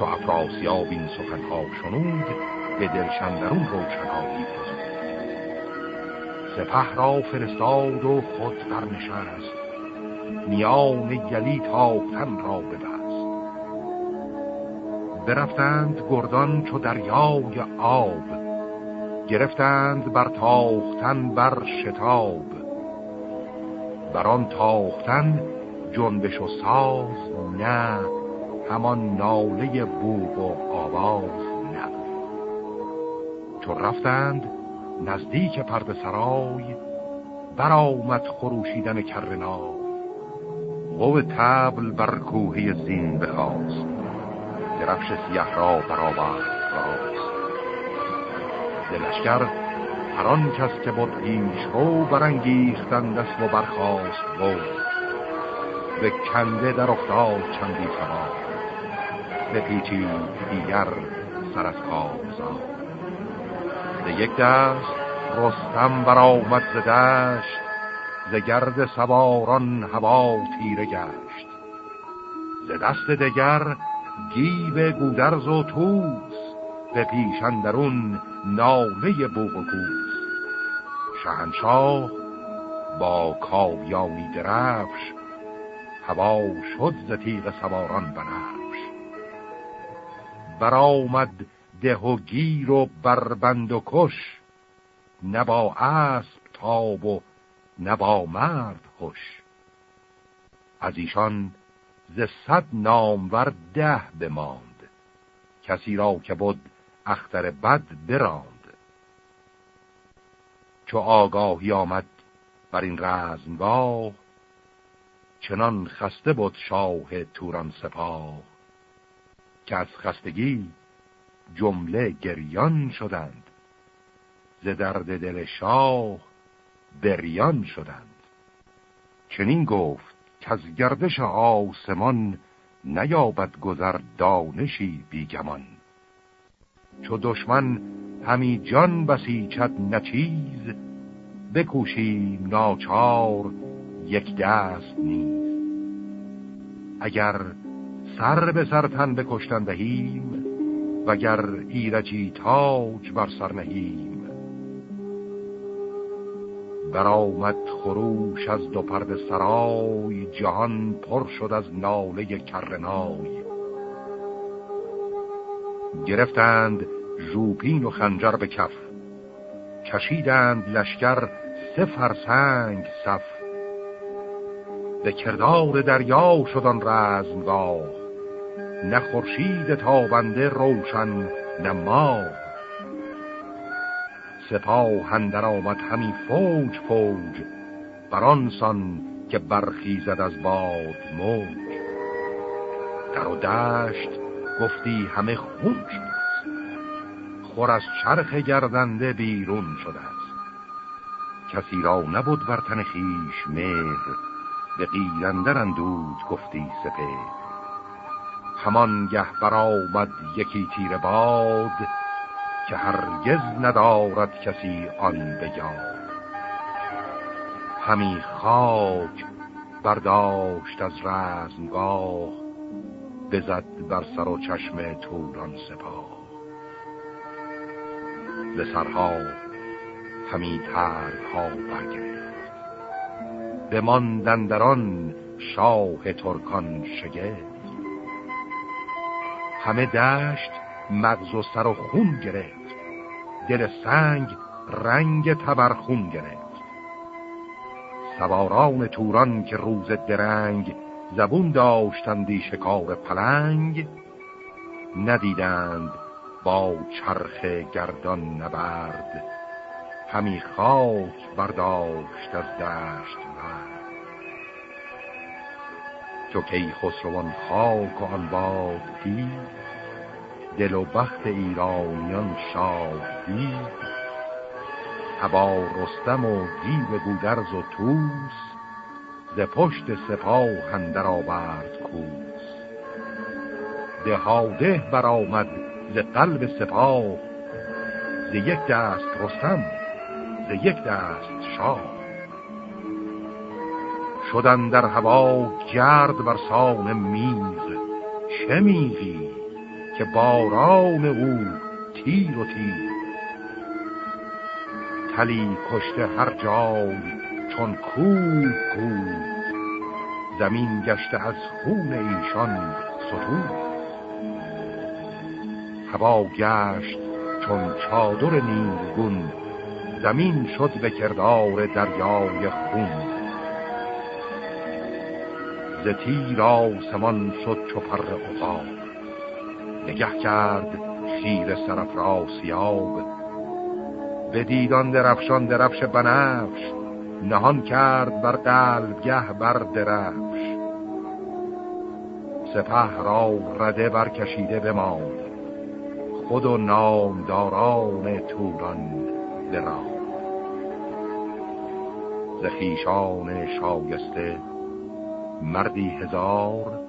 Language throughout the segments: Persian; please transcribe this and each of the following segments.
چو افراسیاب این سخنها شنود به دلشندرون روشنایی فزود سپه را فرستاد و خود برنشست. میان گلی تاختن را ببست. برفتند گردان چو دریای آب. گرفتند بر تاختن بر شتاب. بر آن تاختن جنبش و ساز نه همان ناله بوق و آواز نه چون رفتند نزدیک پرد سرای برآمد خروشیدن کرنا قو تبل بر کوه زین بخواست درفش سیه را برآورد راست. دلشگر هر آن کس که بود پیش رو برانگیختن دست و برخواست بود. به کنده در افتاد چندی سوار به پیچی دیگر سر از کارزار به یک دست رستم برآمد ز دشت ز گرد سواران هوا تیره گشت. ز دست دگر گیب گودرز و توس به پیشندرون ناله بوق و گوز شهنشاه با کاویانی درفش هوا شد ز تیغ سواران بنفش. برآمد ده و گیر و بربند و کش نه با اسب تاب و نه با مرد خوش. از ایشان ز صد نامور ده بماند کسی را که بود اختر بد براند. چو آگاهی آمد بر این رزمگاه چنان خسته بود شاه توران سپاه. که از خستگی جمله گریان شدند. ز درد دل شاه بریان شدند. چنین گفت که از گردش آسمان نیابد گذر دانشی بیگمان. چو دشمن همی جان بسیچد نچیز بکوشیم ناچار یک دست نیز. اگر سر به سر تن بکشتن دهیم وگر ایرجی تاج بر سر نهیم. برآمد خروش از دو پرد سرای جهان پر شد از ناله کرنای گرفتند ژوپین و خنجر به کف کشیدند لشکر سه فرسنگ صف. به کردار دریا شدن رزمگاه نه خورشید تابنده روشن نه ماه. سپاه هندر آمد همی فوج فوج. برانسان که برخیزد از باد موج. در و دشت گفتی همه خون شده است. خور از چرخ گردنده بیرون شده است. کسی را نبود بر تن خیش مهر. به قیرندر اندود گفتی سپه همان گه برآمد یکی تیر باد که هرگز ندارد کسی آن بگاد همی خاک برداشت از رزمگاه بزد بر سر و چشم توران سپاه. ز سرها همی ترها برگرفت. بماندن شاه ترکان شگفت. همه دشت مغز و سر و خون گرفت. دل سنگ رنگ تبرخون گرفت. سواران توران که روز درنگ زبون داشتندی شکار پلنگ ندیدند با چرخ گردان نبرد. همی خاک برداشت از دشت مرد. چو کی خسروان خاک و آن باد دید. دل و بخت ایرانیان شاد دید. هوا رستم و دیو گودرز و توس ز پشت سپاه هندر آورد کوس. دهاده برآمد ز قلب سپاه. ز یک دست رستم ز یک دست شاه. شدن در هوا گرد بر سان میز. چه میگی که باران او تیر و تیر. تلی کشته هر جای چون کوه کوه. زمین گشته از خون ایشان ستون. هوا گشت چون چادر نیلگون. زمین شد به کردار دریای خون. ز تیر آسمان شد چو پر اقاب نگه کرد خیر به دیدان درفشان درفش بنفش نهان کرد بر قلب گه بر درفش. سپه را رده برکشیده بماند خود و نامداران توران برام زخیشان شایسته مردی هزار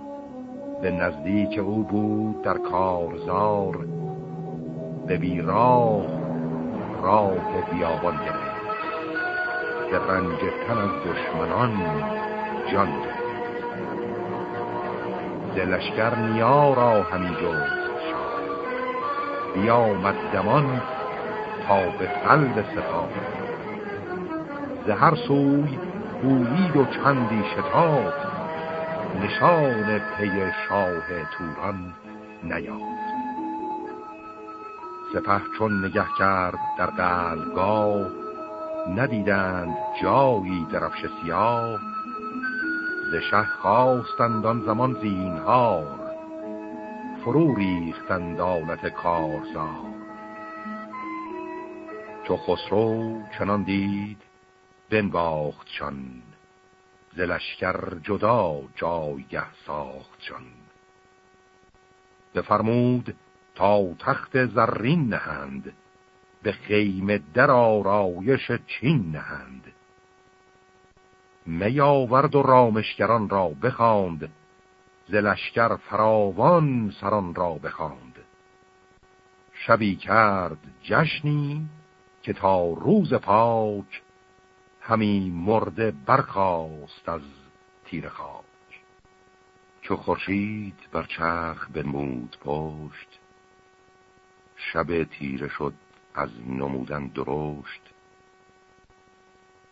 به نزدیک او بود در کارزار به بیراه راه بیابان گرفت. به رنج تن از دشمنان جان دلشگر نیا را همی جست بیامد دمان تا به قلب سپاه. زهر سوی بویید و چندی شتاب نشان پی شاه توران نیاد سپه چون نگه کرد در قلبگاه ندیدند جایی درفش سیاه. ز شه خواستند آن زمان زینهار فرو ریختند دولت کارزار. چو خسرو چنان دید بنواختشان ز لشکر جدا جایگه ساختشان بفرمود تا تخت زرین نهند به خیمه در آرایش چین نهند. میاورد و رامشگران را بخواند ز لشکر فراوان سران را بخواند. شبی کرد جشنی که تا روز پاک همی مرده برخاست از تیر خاک. چو خورشید بر چرخ بنمود پشت شب تیره شد از نمودن درشت.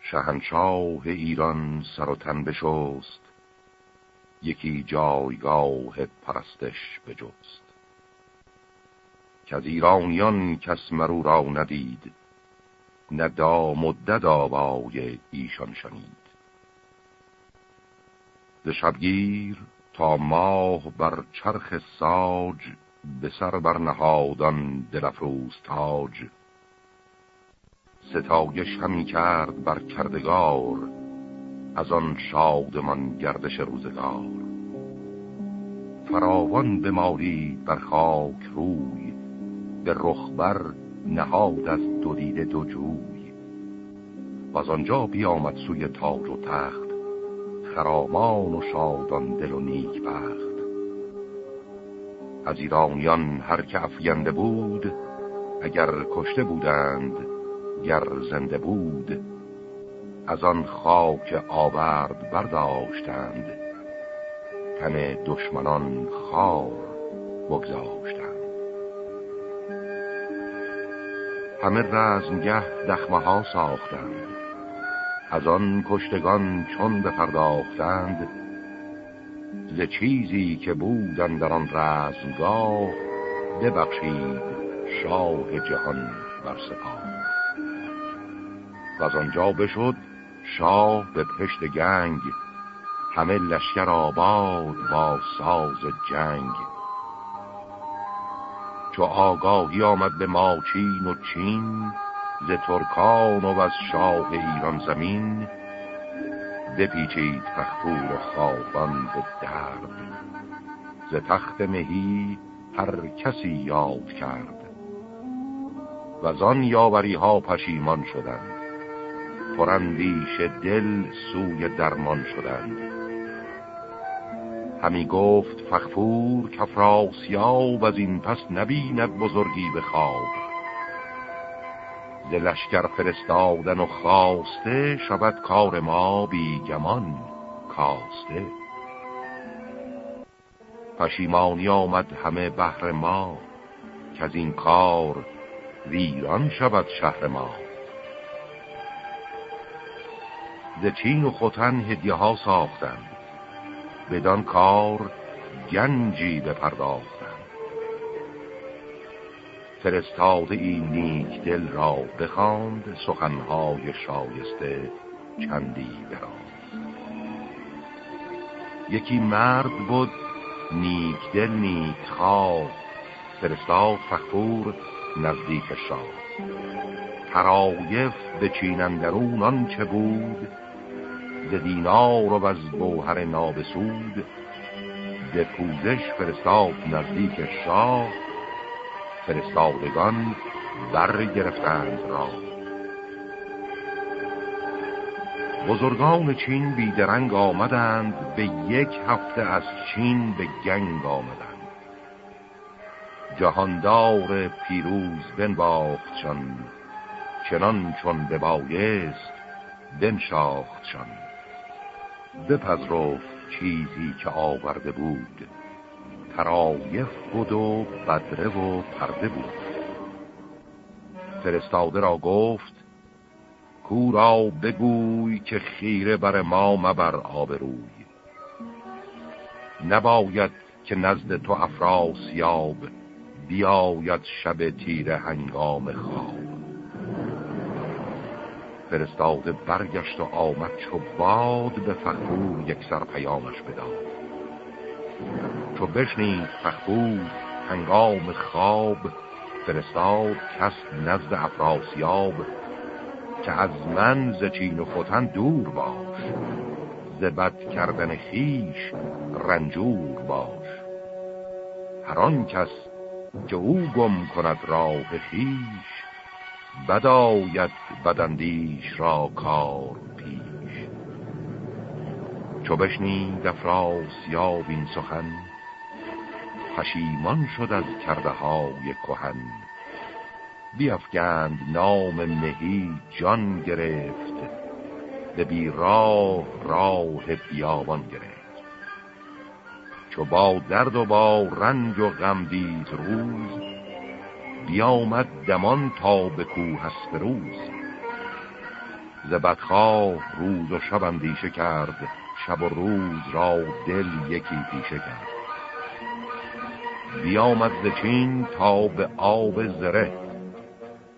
شهنشاه ایران سر و تن بشست یکی جایگاه پرستش بجست. که از ایرانیان کس مرو را ندید نه دام و دداوای ایشان شنید ز شبگیر تا ماه بر چرخ ساج به سر بر نهادان دلفروز تاج. ستایش همی کرد بر کردگار از آن شادمان گردش روزگار. فراوان بمارید بر خاک روی به رخبر نهاد از دو دیده دو جوی. و از آنجا بیامد سوی تاج و تخت خرامان و شادان دل و نیک بخت. از ایرانیان هر که افینده بود اگر کشته بودند گر زنده بود از آن خاک آورد برداشتند. تن دشمنان خار بگذاشتند. همه رزمگه دخمه ها ساختند. از آن کشتگان چون بپرداختند ز چیزی که بودن در آن رزمگاه ببخشید شاه جهان بر سپاه. و از آنجا بشد شاه به پشت گنگ همه لشکر آباد با ساز جنگ. چو آگاهی آمد به ماچین و چین ز ترکان و از شاه ایران زمین. بپیچید تختور و خوابان به درد ز تخت مهی هر کسی یاد کرد. و از آن یاوری ها پشیمان شدند پرندیش دل سوی درمان شدند. همی گفت فخفور کفراسیاب از این پس نبیند بزرگی به خواب. ز لشکر فرستادن و خواسته شود کار ما بی گمان کاسته. پشیمانی آمد همه بحر ما که از این کار ویران شود شهر ما. ز چین و خوتن هدیه ها ساختند. بدان کار گنجی بپرداختند فرستاده ای نیک دل را بخواند سخنهای شایسته چندی براند. یکی مرد بود نیک دل نیک خواه فرستاد فخور نزدیک شاه. ترایف به چینندرون آنچه بود ز دینار و از بوهر نابسود به پوزش فرستاد نزدیک شاه فرستادگان بر گرفتند را. بزرگان چین بیدرنگ آمدند به یک هفته از چین به گنگ آمدند. جهاندار پیروز بنباختشان چنان چون ببایست بنشاختشان بپذرفت چیزی که آورده بود. ترایف بود و بدره و پرده بود. فرستاده را گفت کورا بگوی که خیره بر ما مبر آبروی. نباید که نزد تو افراسیاب بیاید شب تیر هنگام خواب. فرستاده برگشت و آمد چو باد به فخور یک سر پیامش بداد. چو بشنید فخور هنگام خواب فرستاد کس نزد افراسیاب که از من ز چین و فتن دور باش. ز کردن خیش رنجور باش. هر کس که او گم کند راه خیش بداید بدندیش را کار پیش. چو بشنید افراسیاب این سخن پشیمان شد از کرده های کهن. بیافگند نام مهی جان گرفت به بی راه راه بیابان گرفت. چو با درد و با رنج و غم دید روز بیامد دمان تا به کوه هست روز زبدخواه روز و شب اندیشه کرد شب و روز را دل یکی پیشه کرد. بیامد ز چین تا به آب زره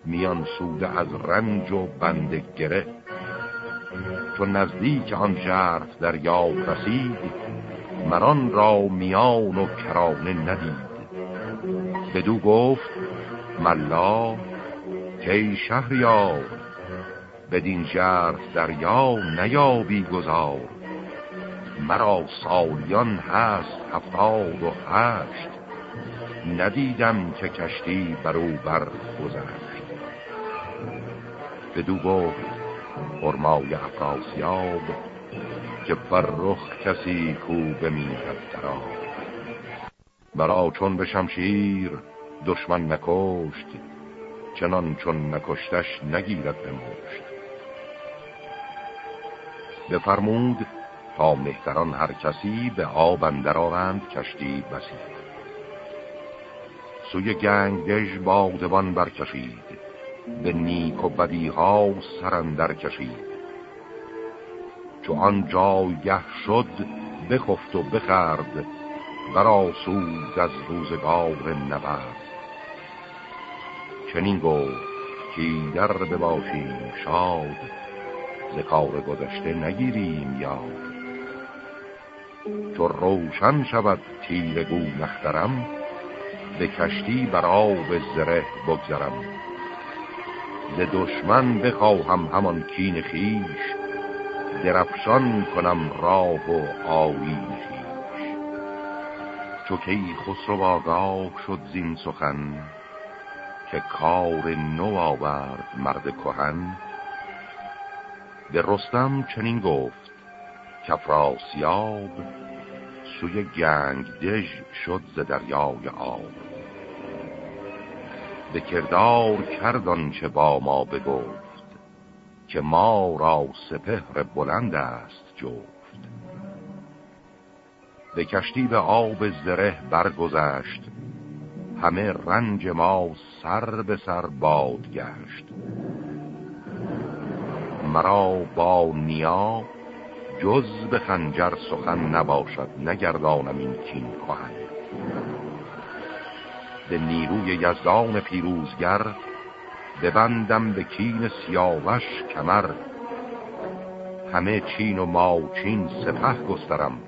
میان سوده از رنج و بند گره. چون نزدیک آن جرف دریا رسید مران را میان و کرانه ندید. بدو گفت ملا کی شهریار بدین جرف دریا نیابی گذار مرا سالیان هست هفتاد و هشت. ندیدم که کشتی برو بر گذشت. بدو گفت فرمای افراسیاب که فرخ کسی کو بمیرد درا برا چون به شمشیر دشمن نکشت چنان چون نکشتش نگیرد به مشت. بفرمود تا مهتران هر کسی به آب اندر آرند کشتی بسی سوی گنگ دژ بادبان برکشید به نیک و بدی ها سرندر کشید. چو آن جایگه شد بخفت و بخرد برا سود از روزگار نبرد. چنین گفت که در بباشیم شاد ز کار گذشته نگیریم یاد. چو روشن شود تیرگو نخترم به کشتی بر آب زره بگذرم. ز دشمن بخواهم همان کین خیش درفشان کنم راه و آیین خیش چو کی خسرو آگاه شد زین سخن که کار نو آورد مرد کهن به رستم چنین گفت کفراسیاب سوی گنگ دژ شد ز دریای آب. به کردار کردان چه با ما بگفت که ما را سپهر بلند است جفت. به کشتی به آب زره برگذشت همه رنج ما سر به سر باد گشت مرا با نیا جز به خنجر سخن نباشد نگردانم این کین کهن به نیروی یزدان پیروزگر ببندم به کین سیاوش کمر. همه چین و ماچین سپه گسترم.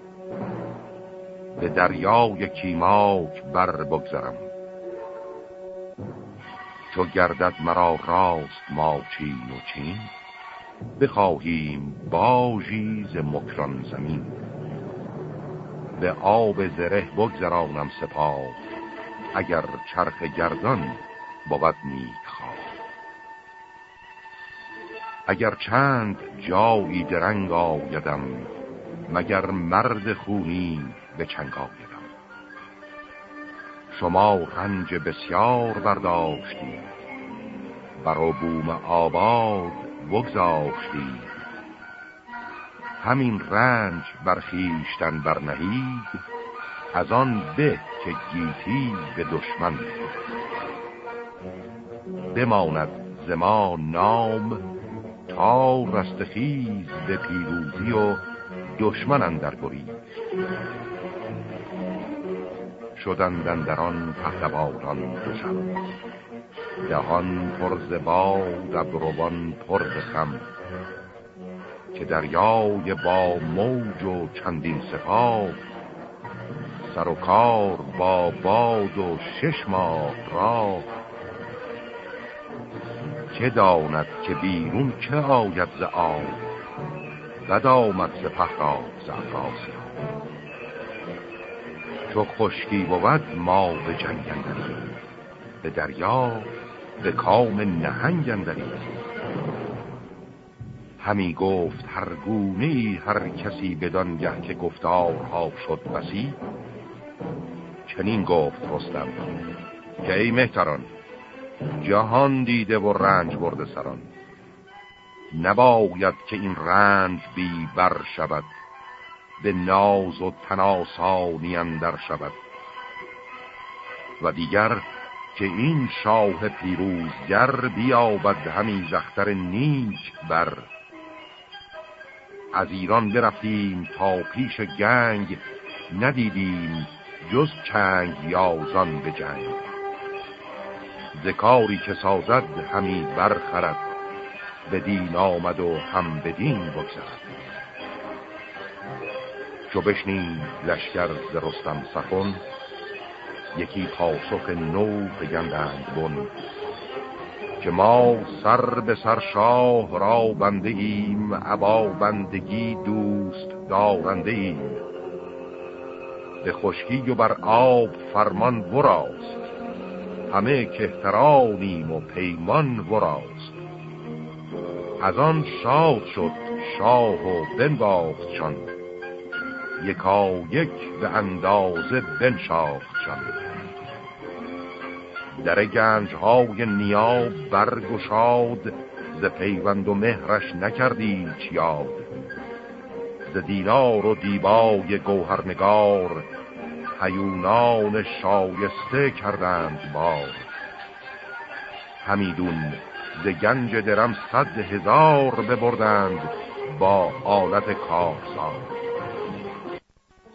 به دریای کیماک بر بگذرم. چو گردد مرا راست ماچین و چین بخواهیم باژی ز مکران زمین. به آب زره بگذرانم سپاه اگر چرخ گردان بود نیک خواه. اگر چند جایی درنگ آیدم مگر مرد خونی به چنگ آیدم. شما رنج بسیار برداشتید. بر بوم آباد بگذاشتید. همین رنج برخیشتن برنهید از آن به که گیتی به دشمن بماند زما نام تا رستخیز به پیروزی و دشمن اندر برید شدندن در آن پهلوانان دوشم. دهان پر باد ابروان پر خم. که دریای با موج و چندین سپاه سر و کار با باد و شش ماه را. که داند که بیرون که آید ز آب؟ بد آمد ز پهرا ز چو خشکی بود ما به جنگ به دریا به کام نهنگ اندریم همی گفت هر گونه هر کسی بدان که گفتارها شد بسی. چنین گفت رستم که ای مهتران جهان دیده و رنج برده سران. نباید که این رنج بی بر شود. به ناز و تناسانی اندر شود. و دیگر که این شاه پیروزگر بیابد همی زختر نیک بر. از ایران برفتیم تا پیش گنگ ندیدیم جز چنگ یازان به جنگ. ذکاری که سازد همی برخرد به دین آمد و هم به دین بگذرد چو بشنید لشکر ز رستم سخن یکی پاسخ نو بگندند بن که ما سر به سر شاه را بنده ایم عبا بندگی دوست دارنده ایم به خشکی و بر آب فرمان وراست همه کهترانیم و پیمان وراست. از آن شاد شد شاه و بنباخت چان یکا یک به اندازه بنشاخت چان در گنج های نیا برگشاد ز پیوند و مهرش نکردی چیاد ز دینار و دیبای گوهرنگار حیونان شایسته کردند بار. همیدون ز گنج درم صد هزار ببردند با آلت کارزار.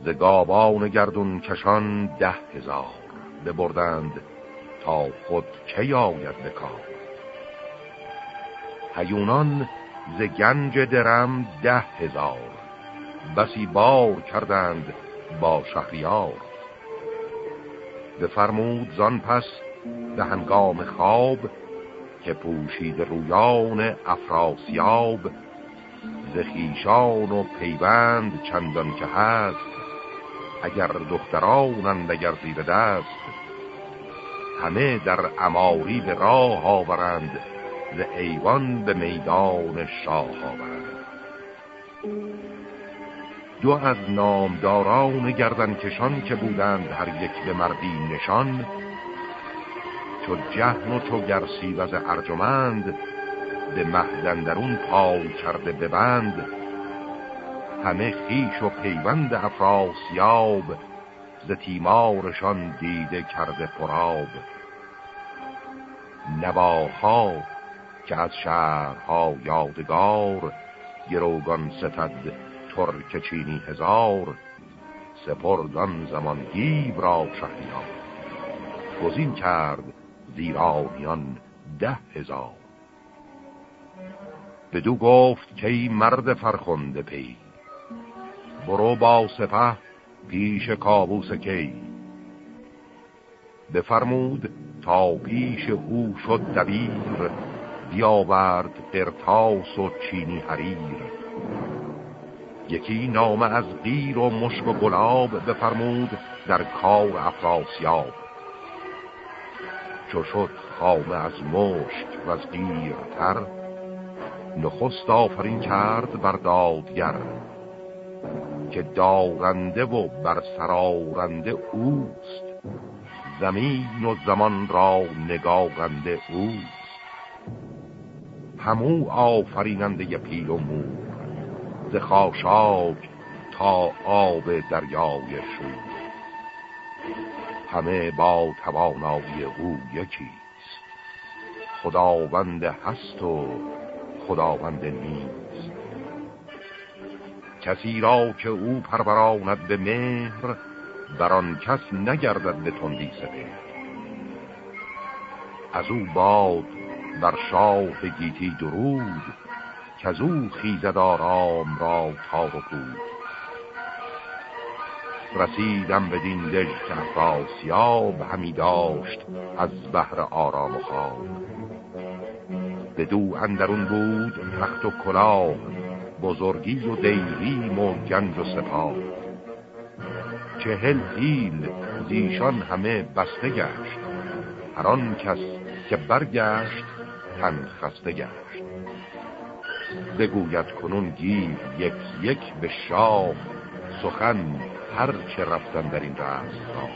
ز گابان گردون کشان ده هزار ببردند تا خود که آید بکار هیونان ز گنج درم ده هزار بسی بار کردند با شهریار. بفرمود زان پس به هنگام خواب که پوشید رویان افراسیاب ز خیشان و پیوند چندان که هست اگر دخترانند اگر زیر دست همه در اماری به راه آورند ز ایوان به میدان شاه آورند. دو از نامداران گردن کشان که بودند هر یک به مردی نشان چو جهن و چو گرسی و ارجمند به مهدندرون پای کرده ببند همه خیش و پیوند افراسیاب ز تیمارشان دیده کرده پراب نواها که از شهرها یادگار گروگان ستد ترک چینی هزار سپردان زمان گیب را شهریان گزین کرد زیرانیان ده هزار. بدو گفت که ای مرد فرخنده پی برو با سپه پیش کابوس کی. بفرمود تا پیش او شد دبیر بیاورد قرتاس و چینی حریر. یکی نامه از غیر و مشک و گلاب بفرمود در کار افراسیاب. چو شد خامه از مشک و از تر نخست آفرین کرد بر دادگر. که دارنده و بر سرارنده اوست. زمین و زمان را نگاهنده اوست. همو آفریننده پیل و مور ز خاشاک تا آب دریای شور همه با توانایی او یکیست. خداوند هست و خداوند نیست. کسی را که او پروراند به مهر بر آن کس نگردد به تندی سپهر از او باد بر شاه گیتی درود که از او خیزد آرام را تار و بود رسیدم به دین دشت افراسیاب همی داشت از بحر آرام و خواب. به دو اندرون بود تخت و کلاه بزرگی و دیریم و گنج و سپاه. چهل دیل زیشان همه بسته گشت. هر کس که برگشت تن خسته گشت. بگوید کنون گیر یک یک به شاه سخن هر چه رفتن در این رست را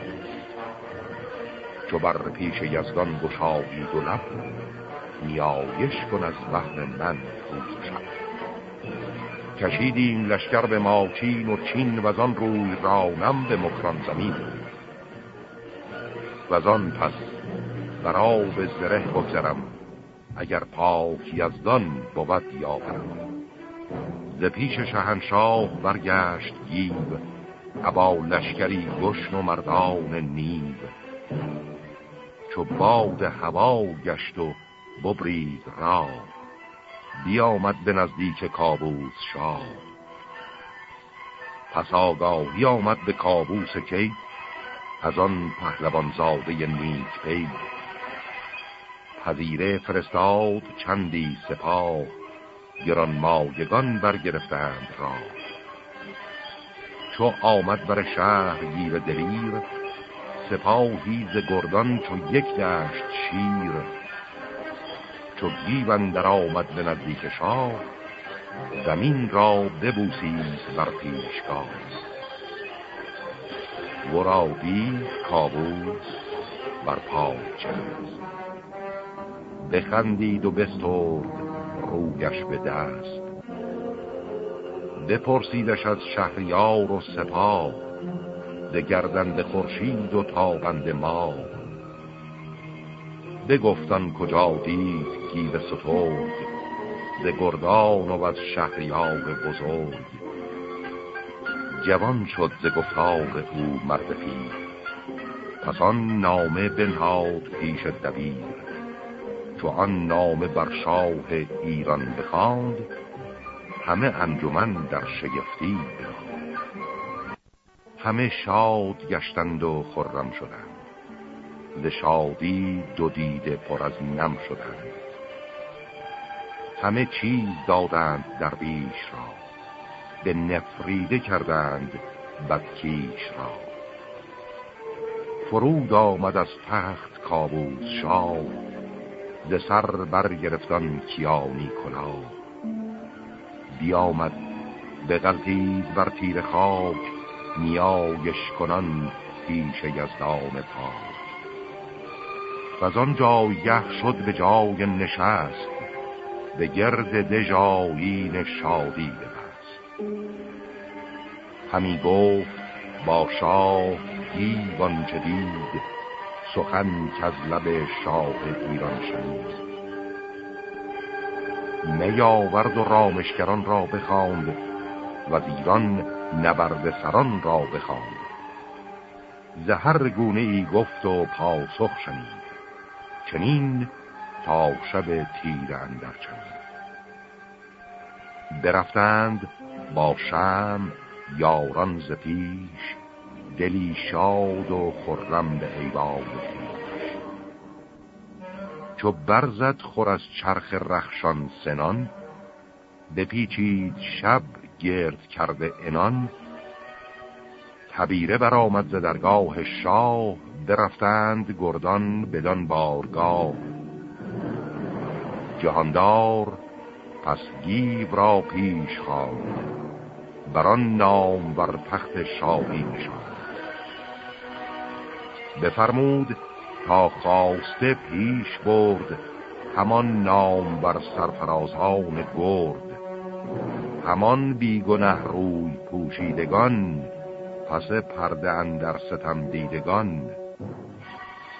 چو بر پیش یزدان گشایی و لب نیایش کن از وهم من. روز شب کشیدیم لشکر به ماچین و چین و آن روی رانم به مکران زمین. و آن پس بر آب زره بگذرم اگر پاک یزدان بود یاورم. ز پیش شهنشاه برگشت گیب ابا لشکری گشن و مردان نیب چو باد هوا گشت و ببرید را بیامد به نزدیک کابوس شاه. پس آگاهی آمد به کابوس کی؟ از آن پهلوان زاده نیک پی. پذیره فرستاد چندی سپاه گران مایگان برگرفتند را. چو آمد بر شهر گیر دلیر سپاهی ز گردان چو یک دشت شیر. چو گیون در آمد به نزدیک شاه زمین را ببوسید بر پیشگاه. ورا دید کابوس بر پای چند. بخندید و بسترد رویش به دست. بپرسیدش از شهریار و سپاه ز گردند خورشید و تابند ما بگفتن کجا دید گیو سترگ ز گردان و از شهریار بزرگ. جوان شد ز گفتار او مرد پیر پس آن نامه بنهاد پیش دبیر. چو آن نامه بر شاه ایران بخواند همه انجمن در شگفتی همه شاد گشتند و خرم شدند. ز شادی دو دیده پر از نم شدند. همه چیز دادند در بیش را به نفریده کردند بدکیش را. فرود آمد از تخت کابوس شاه ز سر برگرفتان کیانی کلا بیامد به غلطید بر تیر خاک نیایش کنان پیش یزدان پاک. و آن جایه شد به جای نشست به گرد دژایین شادی ببست. همی گفت با شاه دیوان جدید سخن که از لب شاه ایران شنید. میاورد و رامشگران را بخواند و ایران نبرد سران را بخواند. زهر گونه ای گفت و پاسخ شنید. چنین تا شب تیر اندر چنید برفتند با شم یاران ز پیش دلی شاد و خرم به ایوان خویش. چو برزد خور از چرخ رخشان سنان بپیچید شب گرد کرده انان تبیره برآمد ز درگاه شاه برفتند گردان بدان بارگاه. جهاندار پس گیو را پیش خواند. بران نام بر تخت شاهی نشاند. بفرمود تا خواسته پیش برد همان نام بر سرفرازان گرد. همان بیگنه روی پوشیدگان پس پرده اندر ستم دیدگان.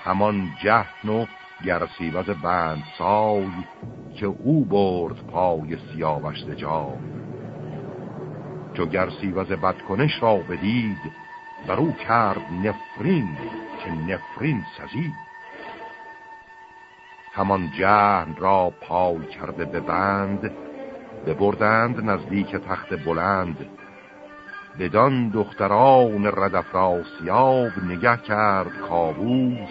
همان جهن و گرسیوز بند سای که او برد پای سیاوش جا چو گرسیوز بدکنش را بدید بر او کرد نفرین که نفرین سزید. همان جهن را پای کرده به بند ببردند نزدیک تخت بلند بدان دختران ردفراسیاب نگه کرد کابوس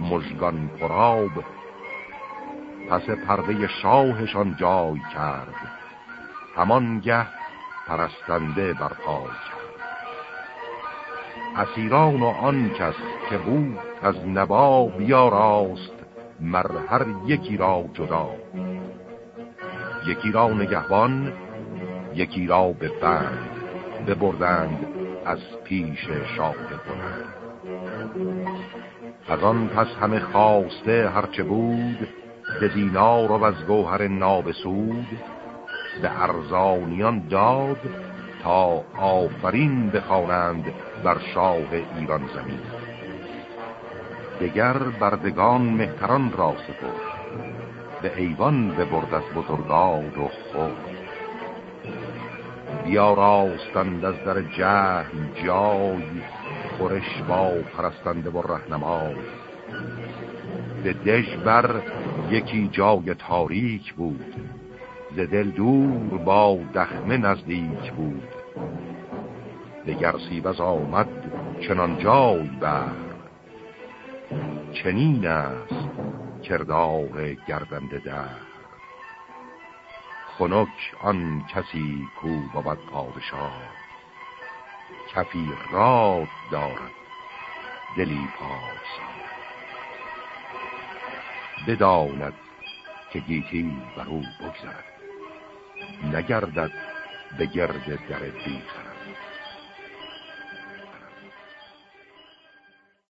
مژگان پراب پس پرده شاهشان جای کرد. همانگه پرستنده برپای کرد. اسیران و آن کس که بود از نبا بیاراست مر هر یکی را جدا. یکی را نگهبان یکی را به بند. ببردند از پیش شاه کنند از آن پس همه خواسته هرچه بود به دینار و از گوهر نابسود به ارزانیان داد تا آفرین بخوانند بر شاه ایران زمین. دگر بردگان مهتران را سپرد به ایوان ببرد از بزرگان و خود بیا راستند از در جهن جای خورش با پرستنده و رهنمای به دژبر یکی جای تاریک بود ز دل دور با دخمه نزدیک بود. دگر سیبز آمد چنان جای بر. چنین است کردار گردنده در. خنک آن کسی کو بود پادشاه. کفی راد دارد دلی پارسا. بداند که گیتی بر او بگذرد. نگردد به گرد در بیخرد